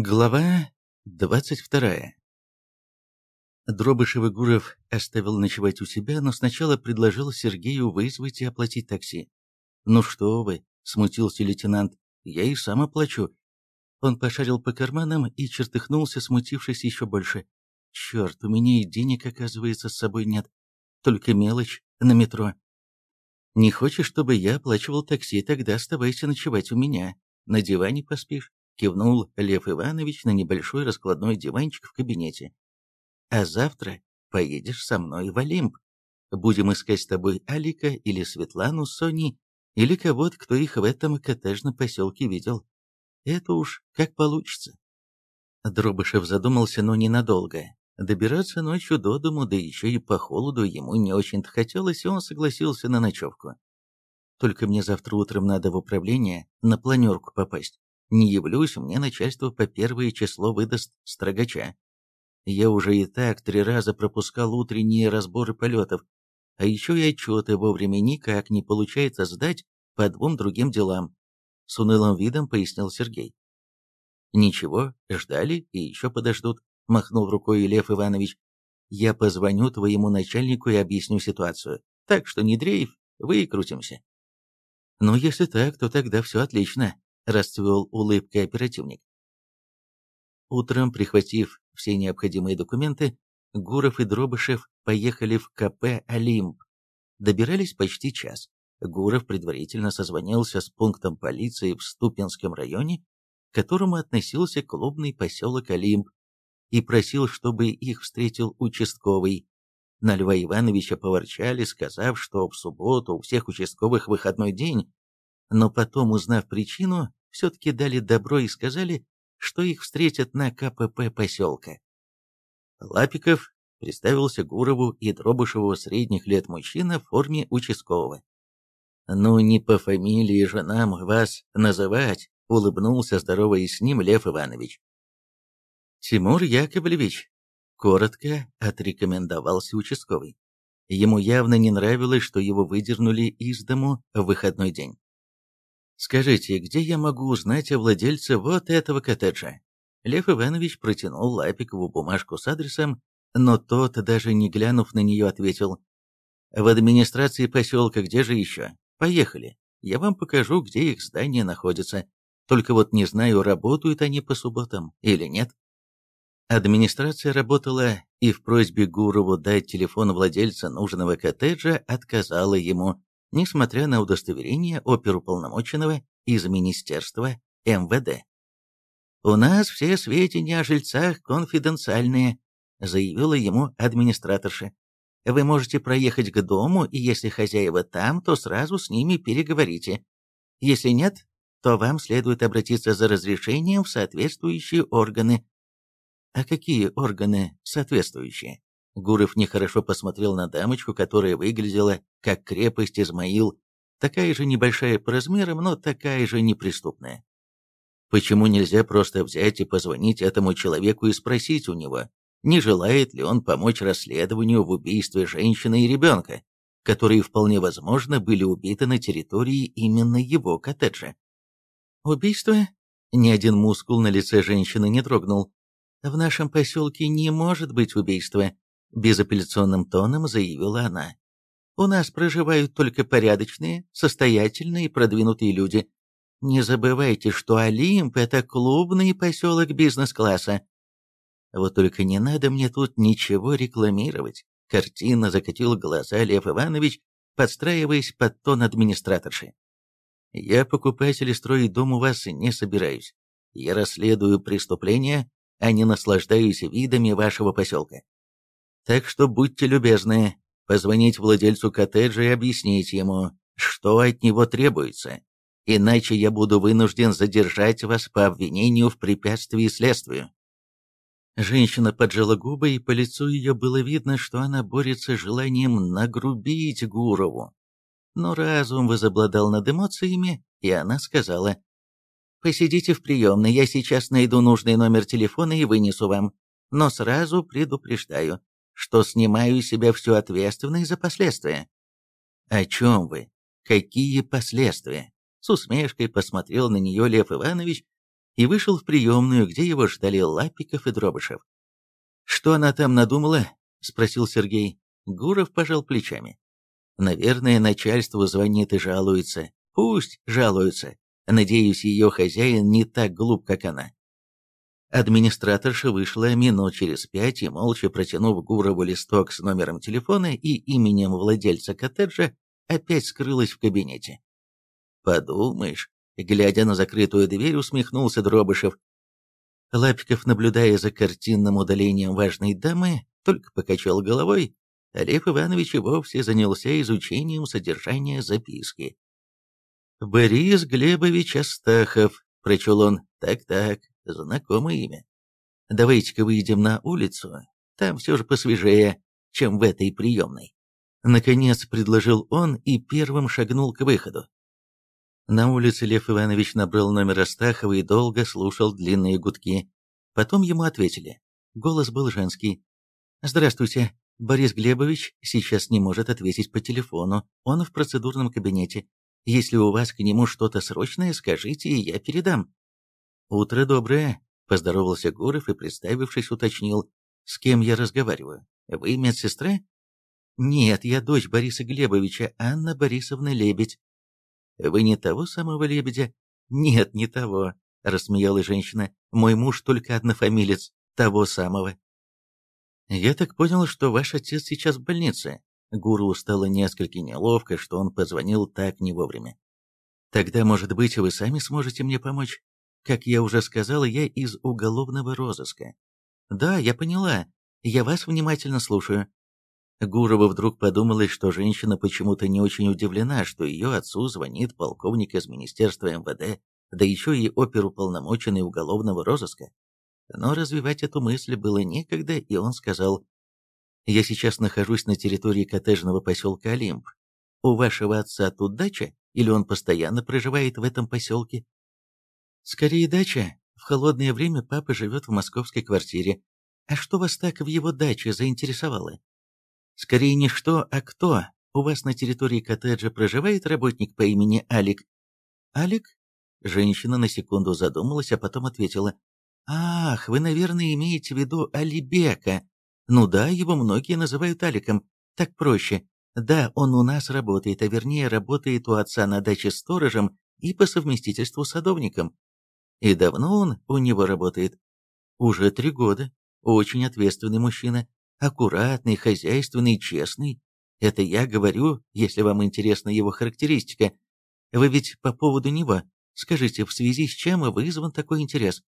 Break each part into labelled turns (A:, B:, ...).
A: Глава 22 Дробышев и Гуров оставил ночевать у себя, но сначала предложил Сергею вызвать и оплатить такси. «Ну что вы», — смутился лейтенант, — «я и сам оплачу». Он пошарил по карманам и чертыхнулся, смутившись еще больше. «Черт, у меня и денег, оказывается, с собой нет. Только мелочь на метро». «Не хочешь, чтобы я оплачивал такси, тогда оставайся ночевать у меня. На диване поспишь» кивнул Лев Иванович на небольшой раскладной диванчик в кабинете. «А завтра поедешь со мной в Олимп. Будем искать с тобой Алика или Светлану с Соней, или кого-то, кто их в этом коттеджном поселке видел. Это уж как получится». Дробышев задумался, но ненадолго. Добираться ночью до дому, да еще и по холоду, ему не очень-то хотелось, и он согласился на ночевку. «Только мне завтра утром надо в управление на планерку попасть. Не явлюсь, мне начальство по первое число выдаст строгача. Я уже и так три раза пропускал утренние разборы полетов, а еще и отчеты вовремя никак не получается сдать по двум другим делам. С унылым видом пояснил Сергей. «Ничего, ждали и еще подождут», — махнул рукой Лев Иванович. «Я позвоню твоему начальнику и объясню ситуацию. Так что не дрейф, выкрутимся». «Ну, если так, то тогда все отлично», расцвел улыбкой оперативник. Утром, прихватив все необходимые документы, Гуров и Дробышев поехали в КП «Олимп». Добирались почти час. Гуров предварительно созвонился с пунктом полиции в Ступинском районе, к которому относился клубный поселок Олимп, и просил, чтобы их встретил участковый. На Льва Ивановича поворчали, сказав, что в субботу у всех участковых выходной день, но потом, узнав причину, все-таки дали добро и сказали, что их встретят на КПП поселка. Лапиков представился Гурову и Дробышеву средних лет мужчина в форме участкового. «Ну, не по фамилии же нам вас называть», — улыбнулся здоровый с ним Лев Иванович. «Тимур Яковлевич», — коротко отрекомендовался участковый. Ему явно не нравилось, что его выдернули из дому в выходной день. «Скажите, где я могу узнать о владельце вот этого коттеджа?» Лев Иванович протянул Лапикову бумажку с адресом, но тот, даже не глянув на нее, ответил. «В администрации поселка, где же еще? Поехали. Я вам покажу, где их здание находится. Только вот не знаю, работают они по субботам или нет». Администрация работала и в просьбе Гурову дать телефон владельца нужного коттеджа отказала ему, несмотря на удостоверение оперуполномоченного из Министерства МВД. «У нас все сведения о жильцах конфиденциальные», заявила ему администраторша. «Вы можете проехать к дому, и если хозяева там, то сразу с ними переговорите. Если нет, то вам следует обратиться за разрешением в соответствующие органы». «А какие органы соответствующие?» Гуров нехорошо посмотрел на дамочку, которая выглядела как крепость Измаил, такая же небольшая по размерам, но такая же неприступная. Почему нельзя просто взять и позвонить этому человеку и спросить у него, не желает ли он помочь расследованию в убийстве женщины и ребенка, которые вполне возможно были убиты на территории именно его коттеджа? Убийство? Ни один мускул на лице женщины не дрогнул. В нашем поселке не может быть убийства, безапелляционным тоном заявила она. У нас проживают только порядочные, состоятельные и продвинутые люди. Не забывайте, что Олимп — это клубный поселок бизнес-класса. Вот только не надо мне тут ничего рекламировать. Картина закатил глаза Лев Иванович, подстраиваясь под тон администраторши. Я покупатель и строить дом у вас не собираюсь. Я расследую преступления, а не наслаждаюсь видами вашего поселка. Так что будьте любезны, позвонить владельцу коттеджа и объяснить ему, что от него требуется, иначе я буду вынужден задержать вас по обвинению в препятствии следствию». Женщина поджала губы, и по лицу ее было видно, что она борется с желанием нагрубить Гурову. Но разум возобладал над эмоциями, и она сказала, «Посидите в приемной, я сейчас найду нужный номер телефона и вынесу вам. Но сразу предупреждаю, что снимаю с себя всю ответственность за последствия. О чем вы? Какие последствия? С усмешкой посмотрел на нее Лев Иванович и вышел в приемную, где его ждали Лапиков и Дробышев. «Что она там надумала?» — спросил Сергей. Гуров пожал плечами. «Наверное, начальству звонит и жалуется. Пусть жалуются. Надеюсь, ее хозяин не так глуп, как она». Администраторша вышла минут через пять и, молча протянув Гурову листок с номером телефона и именем владельца коттеджа, опять скрылась в кабинете. «Подумаешь», — глядя на закрытую дверь, усмехнулся Дробышев. Лапиков, наблюдая за картинным удалением важной дамы, только покачал головой, а Лев Иванович и вовсе занялся изучением содержания записки. «Борис Глебович Астахов», — прочел он, так-так, Знакомое имя. Давайте-ка выйдем на улицу, там все же посвежее, чем в этой приемной. Наконец предложил он и первым шагнул к выходу. На улице Лев Иванович набрал номер Астахова и долго слушал длинные гудки. Потом ему ответили. Голос был женский. «Здравствуйте. Борис Глебович сейчас не может ответить по телефону. Он в процедурном кабинете. Если у вас к нему что-то срочное, скажите, и я передам». «Утро доброе», — поздоровался Гуров и, представившись, уточнил, «С кем я разговариваю? Вы медсестра?» «Нет, я дочь Бориса Глебовича, Анна Борисовна Лебедь». «Вы не того самого Лебедя?» «Нет, не того», — рассмеялась женщина. «Мой муж только однофамилец, того самого». «Я так понял, что ваш отец сейчас в больнице». Гуру стало несколько неловко, что он позвонил так не вовремя. «Тогда, может быть, вы сами сможете мне помочь?» Как я уже сказала, я из уголовного розыска. Да, я поняла. Я вас внимательно слушаю. Гурова вдруг подумалось, что женщина почему-то не очень удивлена, что ее отцу звонит полковник из Министерства МВД, да еще и оперуполномоченный уголовного розыска. Но развивать эту мысль было некогда, и он сказал, «Я сейчас нахожусь на территории коттеджного поселка Олимп. У вашего отца тут дача, или он постоянно проживает в этом поселке?» Скорее дача. В холодное время папа живет в московской квартире. А что вас так в его даче заинтересовало? Скорее не что, а кто. У вас на территории коттеджа проживает работник по имени Алик? Алик? Женщина на секунду задумалась, а потом ответила. «Ах, вы, наверное, имеете в виду Алибека. Ну да, его многие называют Аликом. Так проще. Да, он у нас работает, а вернее работает у отца на даче сторожем и по совместительству садовником. И давно он у него работает? Уже три года. Очень ответственный мужчина. Аккуратный, хозяйственный, честный. Это я говорю, если вам интересна его характеристика. Вы ведь по поводу него. Скажите, в связи с чем вызван такой интерес?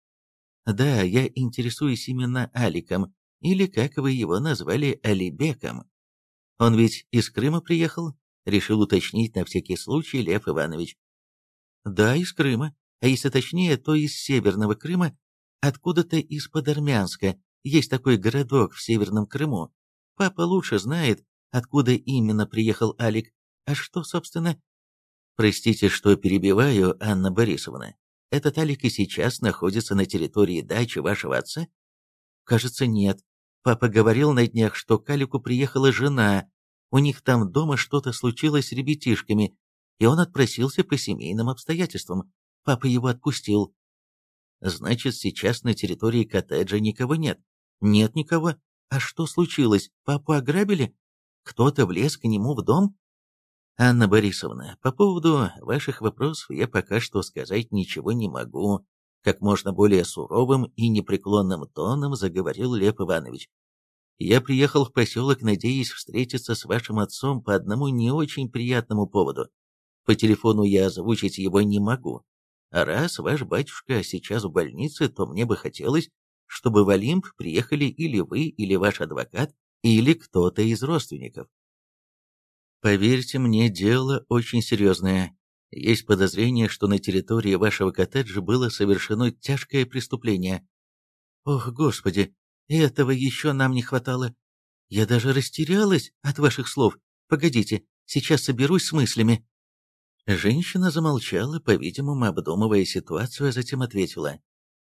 A: Да, я интересуюсь именно Аликом, или, как вы его назвали, Алибеком. Он ведь из Крыма приехал? Решил уточнить на всякий случай Лев Иванович. Да, из Крыма а если точнее, то из Северного Крыма, откуда-то из-под Армянска. Есть такой городок в Северном Крыму. Папа лучше знает, откуда именно приехал Алик. А что, собственно... Простите, что перебиваю, Анна Борисовна. Этот Алик и сейчас находится на территории дачи вашего отца? Кажется, нет. Папа говорил на днях, что к Алику приехала жена. У них там дома что-то случилось с ребятишками, и он отпросился по семейным обстоятельствам. Папа его отпустил. Значит, сейчас на территории коттеджа никого нет. Нет никого. А что случилось? Папу ограбили? Кто-то влез к нему в дом? Анна Борисовна, по поводу ваших вопросов я пока что сказать ничего не могу. Как можно более суровым и непреклонным тоном заговорил Лев Иванович. Я приехал в поселок, надеясь встретиться с вашим отцом по одному не очень приятному поводу. По телефону я озвучить его не могу, раз ваш батюшка сейчас в больнице, то мне бы хотелось, чтобы в Олимп приехали или вы, или ваш адвокат, или кто-то из родственников. Поверьте мне, дело очень серьезное. Есть подозрение, что на территории вашего коттеджа было совершено тяжкое преступление. Ох, Господи, этого еще нам не хватало. Я даже растерялась от ваших слов. Погодите, сейчас соберусь с мыслями. Женщина замолчала, по-видимому, обдумывая ситуацию, а затем ответила.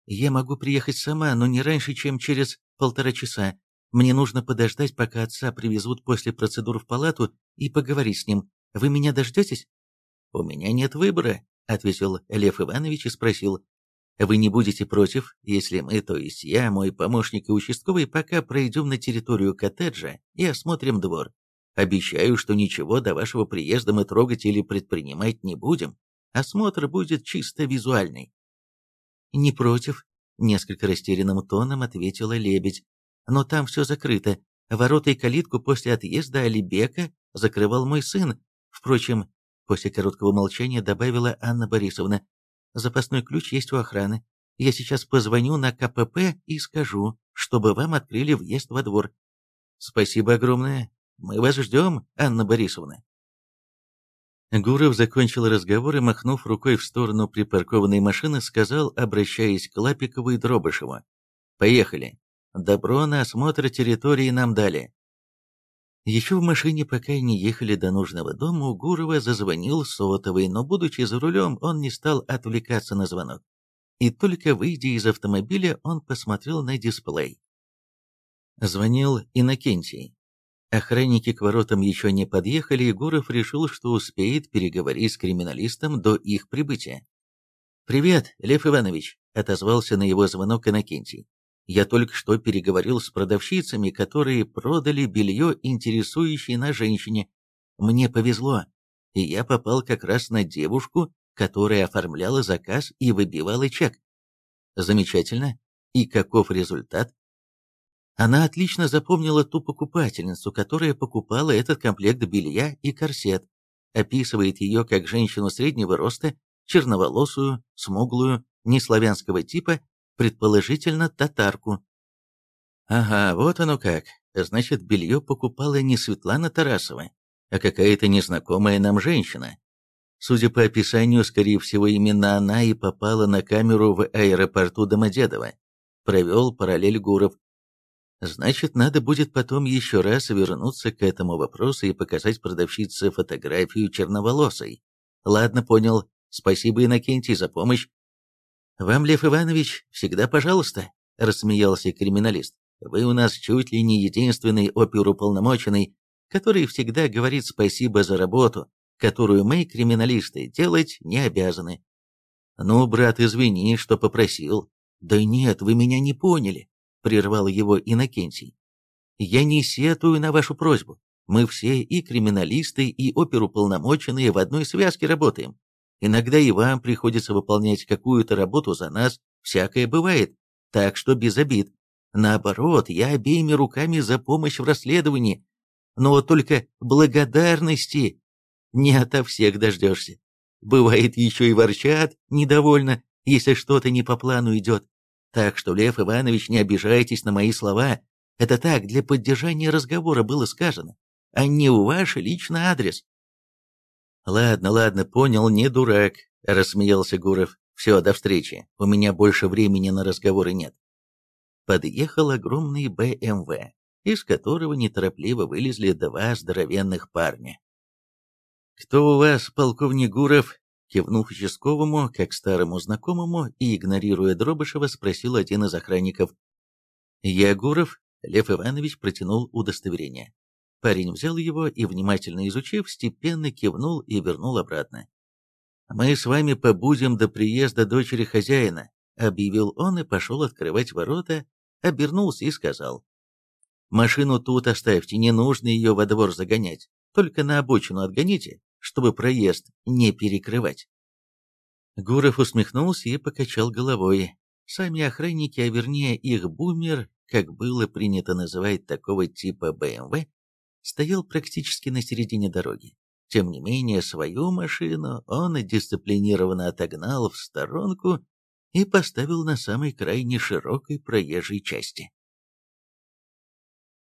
A: «Я могу приехать сама, но не раньше, чем через полтора часа. Мне нужно подождать, пока отца привезут после процедур в палату и поговорить с ним. Вы меня дождетесь?» «У меня нет выбора», — ответил Лев Иванович и спросил. Вы не будете против, если мы, то есть я, мой помощник и участковый, пока пройдем на территорию коттеджа и осмотрим двор. Обещаю, что ничего до вашего приезда мы трогать или предпринимать не будем. Осмотр будет чисто визуальный. Не против, несколько растерянным тоном ответила лебедь. Но там все закрыто. Ворота и калитку после отъезда Алибека закрывал мой сын. Впрочем, после короткого молчания добавила Анна Борисовна, Запасной ключ есть у охраны. Я сейчас позвоню на КПП и скажу, чтобы вам открыли въезд во двор. Спасибо огромное. Мы вас ждем, Анна Борисовна. Гуров закончил разговор и, махнув рукой в сторону припаркованной машины, сказал, обращаясь к Лапикову и Дробышеву. «Поехали. Добро на осмотр территории нам дали. Еще в машине, пока не ехали до нужного дома, у Гурова зазвонил сотовый, но, будучи за рулем, он не стал отвлекаться на звонок. И только выйдя из автомобиля, он посмотрел на дисплей. Звонил Иннокентий. Охранники к воротам еще не подъехали, и Гуров решил, что успеет переговорить с криминалистом до их прибытия. «Привет, Лев Иванович», — отозвался на его звонок Иннокентий. Я только что переговорил с продавщицами, которые продали белье, интересующее на женщине. Мне повезло, и я попал как раз на девушку, которая оформляла заказ и выбивала чек. Замечательно. И каков результат? Она отлично запомнила ту покупательницу, которая покупала этот комплект белья и корсет. Описывает ее как женщину среднего роста, черноволосую, смуглую, неславянского типа предположительно татарку. Ага, вот оно как. Значит, белье покупала не Светлана Тарасова, а какая-то незнакомая нам женщина. Судя по описанию, скорее всего, именно она и попала на камеру в аэропорту Домодедово. Провел параллель Гуров. Значит, надо будет потом еще раз вернуться к этому вопросу и показать продавщице фотографию черноволосой. Ладно, понял. Спасибо, Иннокентий, за помощь. «Вам, Лев Иванович, всегда пожалуйста», — рассмеялся криминалист. «Вы у нас чуть ли не единственный оперуполномоченный, который всегда говорит спасибо за работу, которую мы, криминалисты, делать не обязаны». «Ну, брат, извини, что попросил». «Да нет, вы меня не поняли», — прервал его Иннокентий. «Я не сетую на вашу просьбу. Мы все и криминалисты, и оперуполномоченные в одной связке работаем. Иногда и вам приходится выполнять какую-то работу за нас, всякое бывает, так что без обид. Наоборот, я обеими руками за помощь в расследовании, но только благодарности не ото всех дождешься. Бывает еще и ворчат, недовольно, если что-то не по плану идет. Так что, Лев Иванович, не обижайтесь на мои слова. Это так, для поддержания разговора было сказано, а не у ваш личный адрес. «Ладно, ладно, понял, не дурак», — рассмеялся Гуров. «Все, до встречи. У меня больше времени на разговоры нет». Подъехал огромный БМВ, из которого неторопливо вылезли два здоровенных парня. «Кто у вас, полковник Гуров?» Кивнув участковому, как старому знакомому, и, игнорируя Дробышева, спросил один из охранников. «Я Гуров», — Лев Иванович протянул удостоверение. Парень взял его и, внимательно изучив, степенно кивнул и вернул обратно. «Мы с вами побудем до приезда дочери хозяина», — объявил он и пошел открывать ворота, обернулся и сказал. «Машину тут оставьте, не нужно ее во двор загонять, только на обочину отгоните, чтобы проезд не перекрывать». Гуров усмехнулся и покачал головой. Сами охранники, а вернее их бумер, как было принято называть такого типа БМВ, стоял практически на середине дороги. Тем не менее, свою машину он дисциплинированно отогнал в сторонку и поставил на самой крайней широкой проезжей части.